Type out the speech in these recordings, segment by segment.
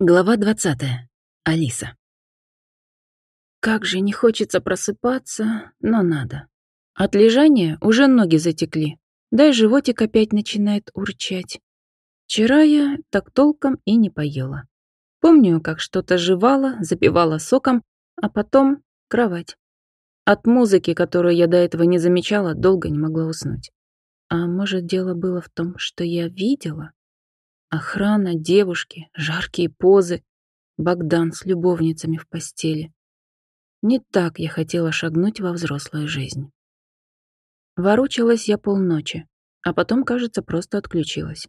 Глава 20. Алиса. Как же не хочется просыпаться, но надо. От лежания уже ноги затекли, да и животик опять начинает урчать. Вчера я так толком и не поела. Помню, как что-то жевала, запивала соком, а потом кровать. От музыки, которую я до этого не замечала, долго не могла уснуть. А может, дело было в том, что я видела? Охрана, девушки, жаркие позы, Богдан с любовницами в постели. Не так я хотела шагнуть во взрослую жизнь. Ворочалась я полночи, а потом, кажется, просто отключилась.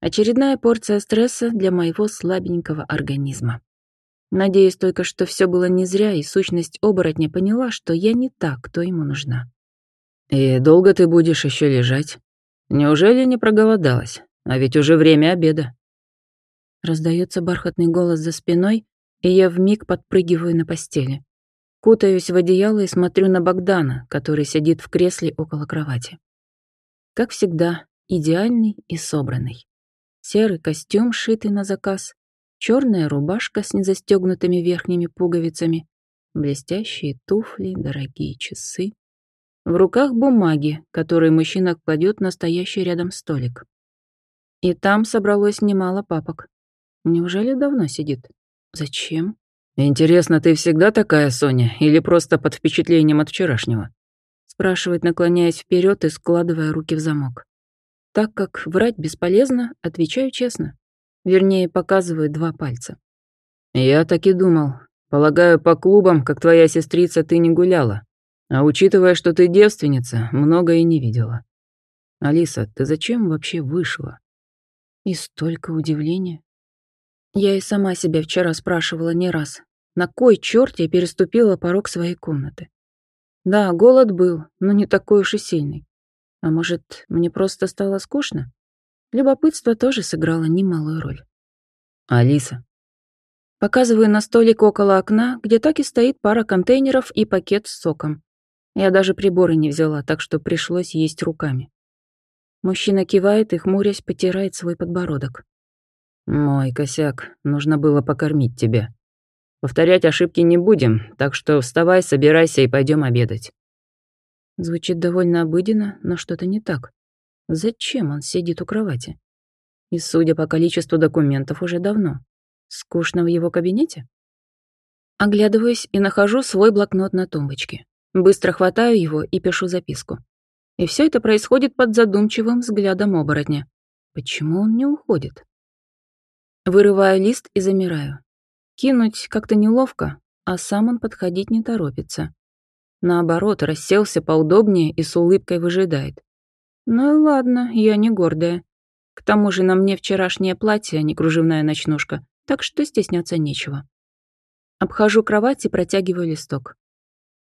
Очередная порция стресса для моего слабенького организма. Надеюсь только, что все было не зря, и сущность оборотня поняла, что я не та, кто ему нужна. «И долго ты будешь еще лежать? Неужели не проголодалась?» А ведь уже время обеда. Раздается бархатный голос за спиной, и я вмиг подпрыгиваю на постели. Кутаюсь в одеяло и смотрю на Богдана, который сидит в кресле около кровати. Как всегда, идеальный и собранный. Серый костюм, шитый на заказ, черная рубашка с незастегнутыми верхними пуговицами, блестящие туфли, дорогие часы. В руках бумаги, которые мужчина кладет на стоящий рядом столик. И там собралось немало папок. Неужели давно сидит? Зачем? «Интересно, ты всегда такая, Соня, или просто под впечатлением от вчерашнего?» Спрашивает, наклоняясь вперед и складывая руки в замок. Так как врать бесполезно, отвечаю честно. Вернее, показываю два пальца. «Я так и думал. Полагаю, по клубам, как твоя сестрица, ты не гуляла. А учитывая, что ты девственница, многое не видела. Алиса, ты зачем вообще вышла?» И столько удивления. Я и сама себя вчера спрашивала не раз, на кой черт я переступила порог своей комнаты. Да, голод был, но не такой уж и сильный. А может, мне просто стало скучно? Любопытство тоже сыграло немалую роль. «Алиса». Показываю на столик около окна, где так и стоит пара контейнеров и пакет с соком. Я даже приборы не взяла, так что пришлось есть руками. Мужчина кивает и, хмурясь, потирает свой подбородок. «Мой косяк, нужно было покормить тебя. Повторять ошибки не будем, так что вставай, собирайся и пойдем обедать». Звучит довольно обыденно, но что-то не так. Зачем он сидит у кровати? И, судя по количеству документов, уже давно. Скучно в его кабинете? Оглядываюсь и нахожу свой блокнот на тумбочке. Быстро хватаю его и пишу записку. И все это происходит под задумчивым взглядом оборотня. Почему он не уходит? Вырываю лист и замираю. Кинуть как-то неловко, а сам он подходить не торопится. Наоборот, расселся поудобнее и с улыбкой выжидает. Ну и ладно, я не гордая. К тому же на мне вчерашнее платье, а не кружевная ночнушка, так что стесняться нечего. Обхожу кровать и протягиваю листок.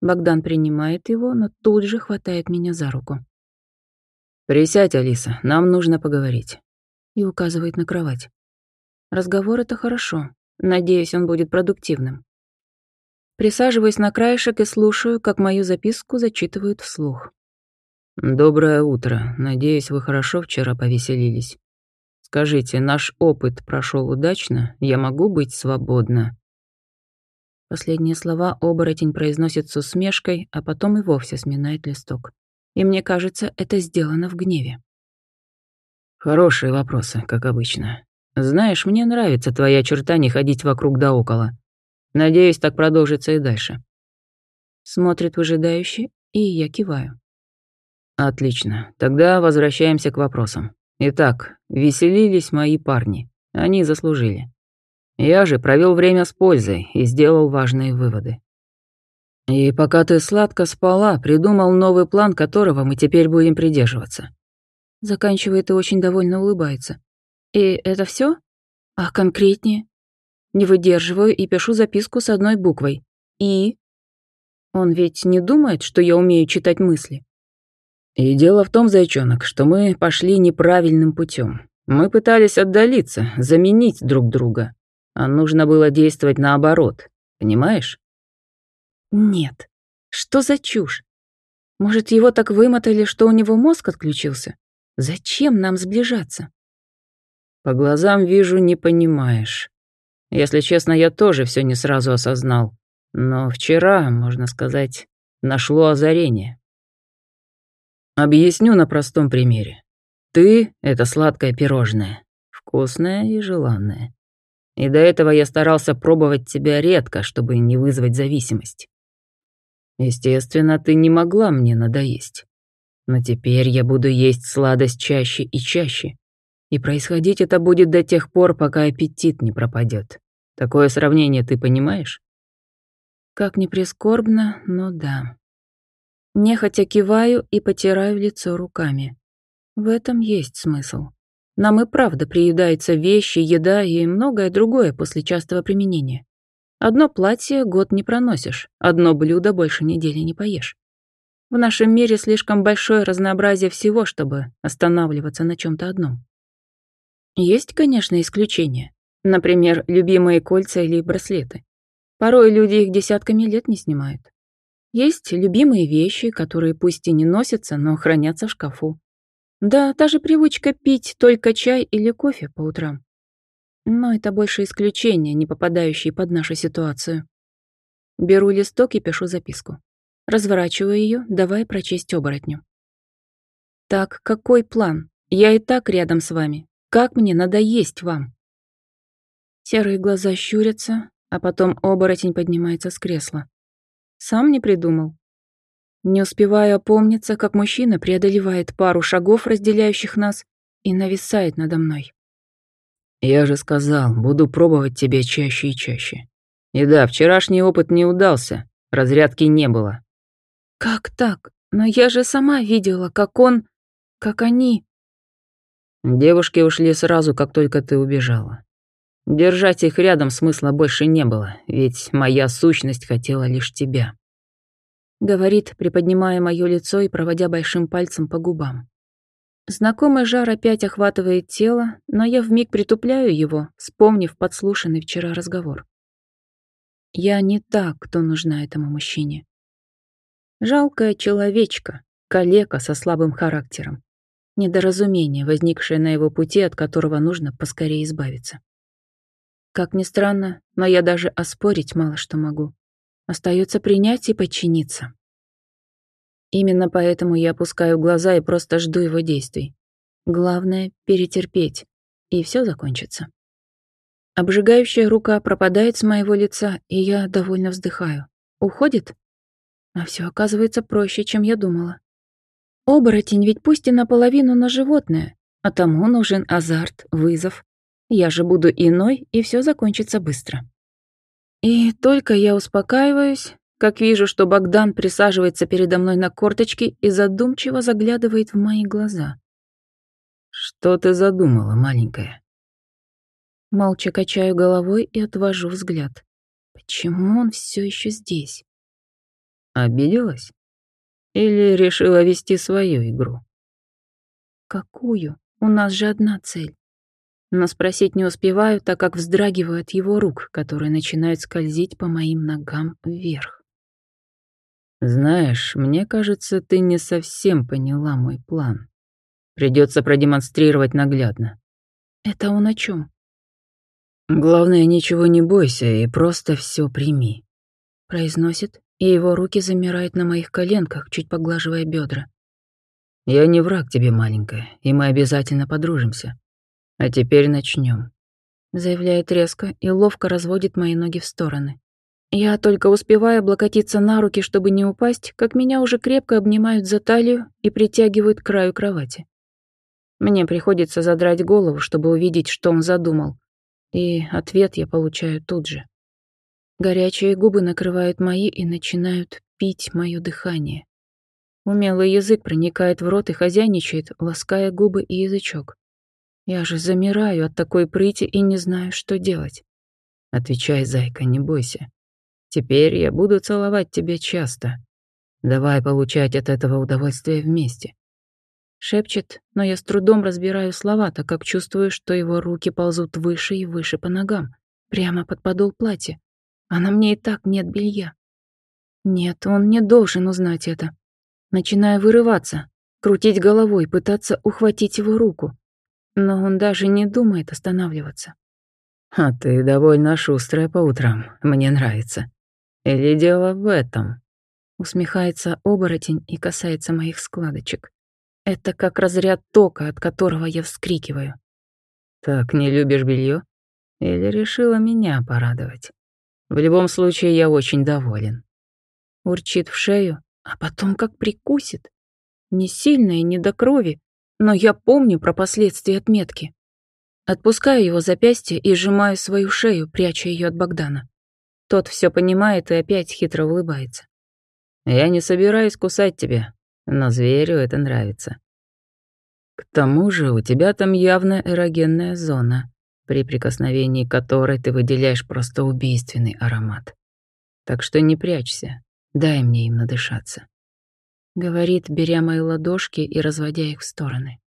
Богдан принимает его, но тут же хватает меня за руку. «Присядь, Алиса, нам нужно поговорить», и указывает на кровать. Разговор — это хорошо. Надеюсь, он будет продуктивным. Присаживаюсь на краешек и слушаю, как мою записку зачитывают вслух. «Доброе утро. Надеюсь, вы хорошо вчера повеселились. Скажите, наш опыт прошел удачно? Я могу быть свободна?» Последние слова оборотень произносит с усмешкой, а потом и вовсе сминает листок. И мне кажется, это сделано в гневе. Хорошие вопросы, как обычно. Знаешь, мне нравится твоя черта не ходить вокруг да около. Надеюсь, так продолжится и дальше. Смотрит выжидающе, и я киваю. Отлично. Тогда возвращаемся к вопросам. Итак, веселились мои парни. Они заслужили. Я же провел время с пользой и сделал важные выводы. И пока ты сладко спала, придумал новый план, которого мы теперь будем придерживаться. Заканчивает и очень довольно улыбается. И это все? А конкретнее? Не выдерживаю и пишу записку с одной буквой. И? Он ведь не думает, что я умею читать мысли. И дело в том, зайчонок, что мы пошли неправильным путем. Мы пытались отдалиться, заменить друг друга. А нужно было действовать наоборот. Понимаешь? Нет. Что за чушь? Может, его так вымотали, что у него мозг отключился? Зачем нам сближаться? По глазам вижу, не понимаешь. Если честно, я тоже все не сразу осознал. Но вчера, можно сказать, нашло озарение. Объясню на простом примере. Ты — это сладкое пирожное, вкусное и желанное. И до этого я старался пробовать тебя редко, чтобы не вызвать зависимость. Естественно, ты не могла мне надоесть. Но теперь я буду есть сладость чаще и чаще. И происходить это будет до тех пор, пока аппетит не пропадет. Такое сравнение ты понимаешь? Как ни прискорбно, но да. Нехотя киваю и потираю лицо руками. В этом есть смысл. Нам и правда приедаются вещи, еда и многое другое после частого применения. Одно платье год не проносишь, одно блюдо больше недели не поешь. В нашем мире слишком большое разнообразие всего, чтобы останавливаться на чем то одном. Есть, конечно, исключения. Например, любимые кольца или браслеты. Порой люди их десятками лет не снимают. Есть любимые вещи, которые пусть и не носятся, но хранятся в шкафу. Да, та же привычка пить только чай или кофе по утрам. Но это больше исключения, не попадающие под нашу ситуацию. Беру листок и пишу записку. Разворачиваю ее, давая прочесть оборотню. Так, какой план? Я и так рядом с вами. Как мне надоесть вам? Серые глаза щурятся, а потом оборотень поднимается с кресла. Сам не придумал. Не успеваю опомниться, как мужчина преодолевает пару шагов, разделяющих нас, и нависает надо мной. «Я же сказал, буду пробовать тебя чаще и чаще. И да, вчерашний опыт не удался, разрядки не было». «Как так? Но я же сама видела, как он... как они...» Девушки ушли сразу, как только ты убежала. Держать их рядом смысла больше не было, ведь моя сущность хотела лишь тебя. Говорит, приподнимая мое лицо и проводя большим пальцем по губам. Знакомый жар опять охватывает тело, но я вмиг притупляю его, вспомнив подслушанный вчера разговор. Я не та, кто нужна этому мужчине. Жалкая человечка, калека со слабым характером. Недоразумение, возникшее на его пути, от которого нужно поскорее избавиться. Как ни странно, но я даже оспорить мало что могу. Остается принять и подчиниться. Именно поэтому я опускаю глаза и просто жду его действий. Главное — перетерпеть, и все закончится. Обжигающая рука пропадает с моего лица, и я довольно вздыхаю. Уходит? А все оказывается проще, чем я думала. Оборотень ведь пусть и наполовину, но животное, а тому нужен азарт, вызов, я же буду иной, и все закончится быстро. И только я успокаиваюсь, как вижу, что Богдан присаживается передо мной на корточки и задумчиво заглядывает в мои глаза. «Что ты задумала, маленькая?» Молча качаю головой и отвожу взгляд. Почему он все еще здесь? Обиделась? Или решила вести свою игру? Какую? У нас же одна цель но спросить не успеваю, так как вздрагиваю от его рук, которые начинают скользить по моим ногам вверх. «Знаешь, мне кажется, ты не совсем поняла мой план. Придется продемонстрировать наглядно». «Это он о чем? «Главное, ничего не бойся и просто все прими», — произносит, и его руки замирают на моих коленках, чуть поглаживая бедра. «Я не враг тебе, маленькая, и мы обязательно подружимся. А теперь начнем, заявляет резко и ловко разводит мои ноги в стороны. Я только успеваю облокотиться на руки, чтобы не упасть, как меня уже крепко обнимают за талию и притягивают к краю кровати. Мне приходится задрать голову, чтобы увидеть, что он задумал. И ответ я получаю тут же. Горячие губы накрывают мои и начинают пить мое дыхание. Умелый язык проникает в рот и хозяйничает, лаская губы и язычок. Я же замираю от такой прыти и не знаю, что делать. Отвечай, зайка, не бойся. Теперь я буду целовать тебя часто. Давай получать от этого удовольствие вместе. Шепчет, но я с трудом разбираю слова, так как чувствую, что его руки ползут выше и выше по ногам, прямо под подол платья. А на мне и так нет белья. Нет, он не должен узнать это. Начинаю вырываться, крутить головой, пытаться ухватить его руку но он даже не думает останавливаться. «А ты довольно шустрая по утрам, мне нравится. Или дело в этом?» Усмехается оборотень и касается моих складочек. Это как разряд тока, от которого я вскрикиваю. «Так не любишь белье? Или решила меня порадовать? В любом случае, я очень доволен». Урчит в шею, а потом как прикусит. Не сильно и не до крови, но я помню про последствия отметки. Отпускаю его запястье и сжимаю свою шею, пряча ее от Богдана. Тот все понимает и опять хитро улыбается. «Я не собираюсь кусать тебя, но зверю это нравится. К тому же у тебя там явно эрогенная зона, при прикосновении которой ты выделяешь просто убийственный аромат. Так что не прячься, дай мне им надышаться», — говорит, беря мои ладошки и разводя их в стороны.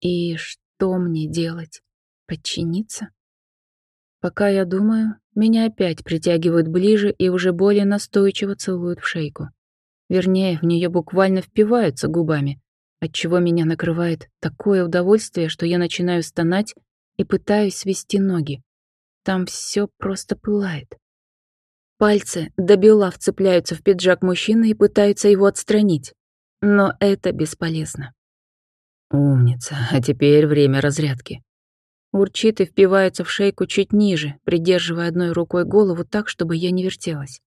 «И что мне делать? Подчиниться?» Пока я думаю, меня опять притягивают ближе и уже более настойчиво целуют в шейку. Вернее, в нее буквально впиваются губами, отчего меня накрывает такое удовольствие, что я начинаю стонать и пытаюсь свести ноги. Там все просто пылает. Пальцы до бела вцепляются в пиджак мужчины и пытаются его отстранить. Но это бесполезно. «Умница, а теперь время разрядки», Урчит и впивается в шейку чуть ниже, придерживая одной рукой голову так, чтобы я не вертелась.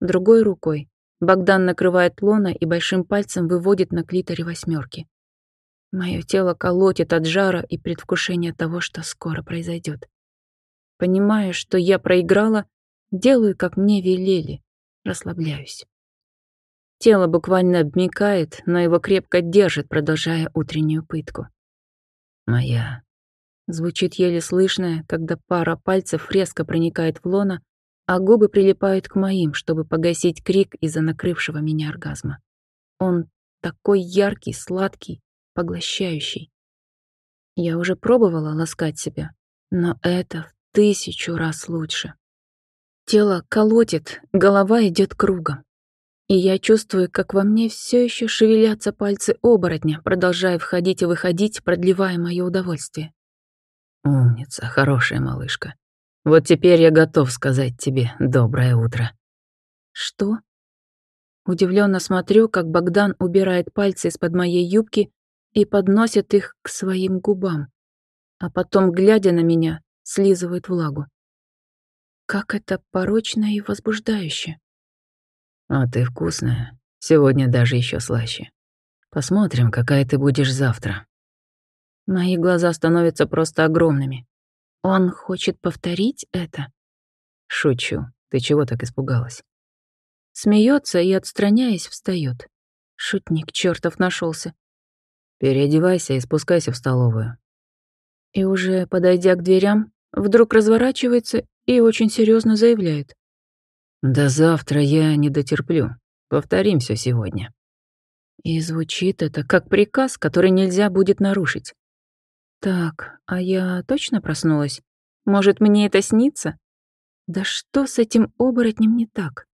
Другой рукой Богдан накрывает лона и большим пальцем выводит на клиторе восьмерки. Мое тело колотит от жара и предвкушения того, что скоро произойдет. Понимая, что я проиграла, делаю, как мне велели, расслабляюсь. Тело буквально обмикает, но его крепко держит, продолжая утреннюю пытку. «Моя Звучит еле слышно, когда пара пальцев резко проникает в лона, а губы прилипают к моим, чтобы погасить крик из-за накрывшего меня оргазма. Он такой яркий, сладкий, поглощающий. Я уже пробовала ласкать себя, но это в тысячу раз лучше. Тело колотит, голова идет кругом. И я чувствую, как во мне все еще шевелятся пальцы оборотня, продолжая входить и выходить, продлевая мое удовольствие. Умница, хорошая малышка. Вот теперь я готов сказать тебе доброе утро. Что? Удивленно смотрю, как Богдан убирает пальцы из-под моей юбки и подносит их к своим губам, а потом, глядя на меня, слизывает влагу. Как это порочно и возбуждающе. А ты вкусная. Сегодня даже еще слаще. Посмотрим, какая ты будешь завтра. Мои глаза становятся просто огромными. Он хочет повторить это? Шучу. Ты чего так испугалась? Смеется и, отстраняясь, встает. Шутник чертов нашелся. Переодевайся и спускайся в столовую. И уже подойдя к дверям, вдруг разворачивается и очень серьезно заявляет. До завтра я не дотерплю. Повторим все сегодня. И звучит это как приказ, который нельзя будет нарушить. Так, а я точно проснулась? Может, мне это снится? Да что с этим оборотнем не так?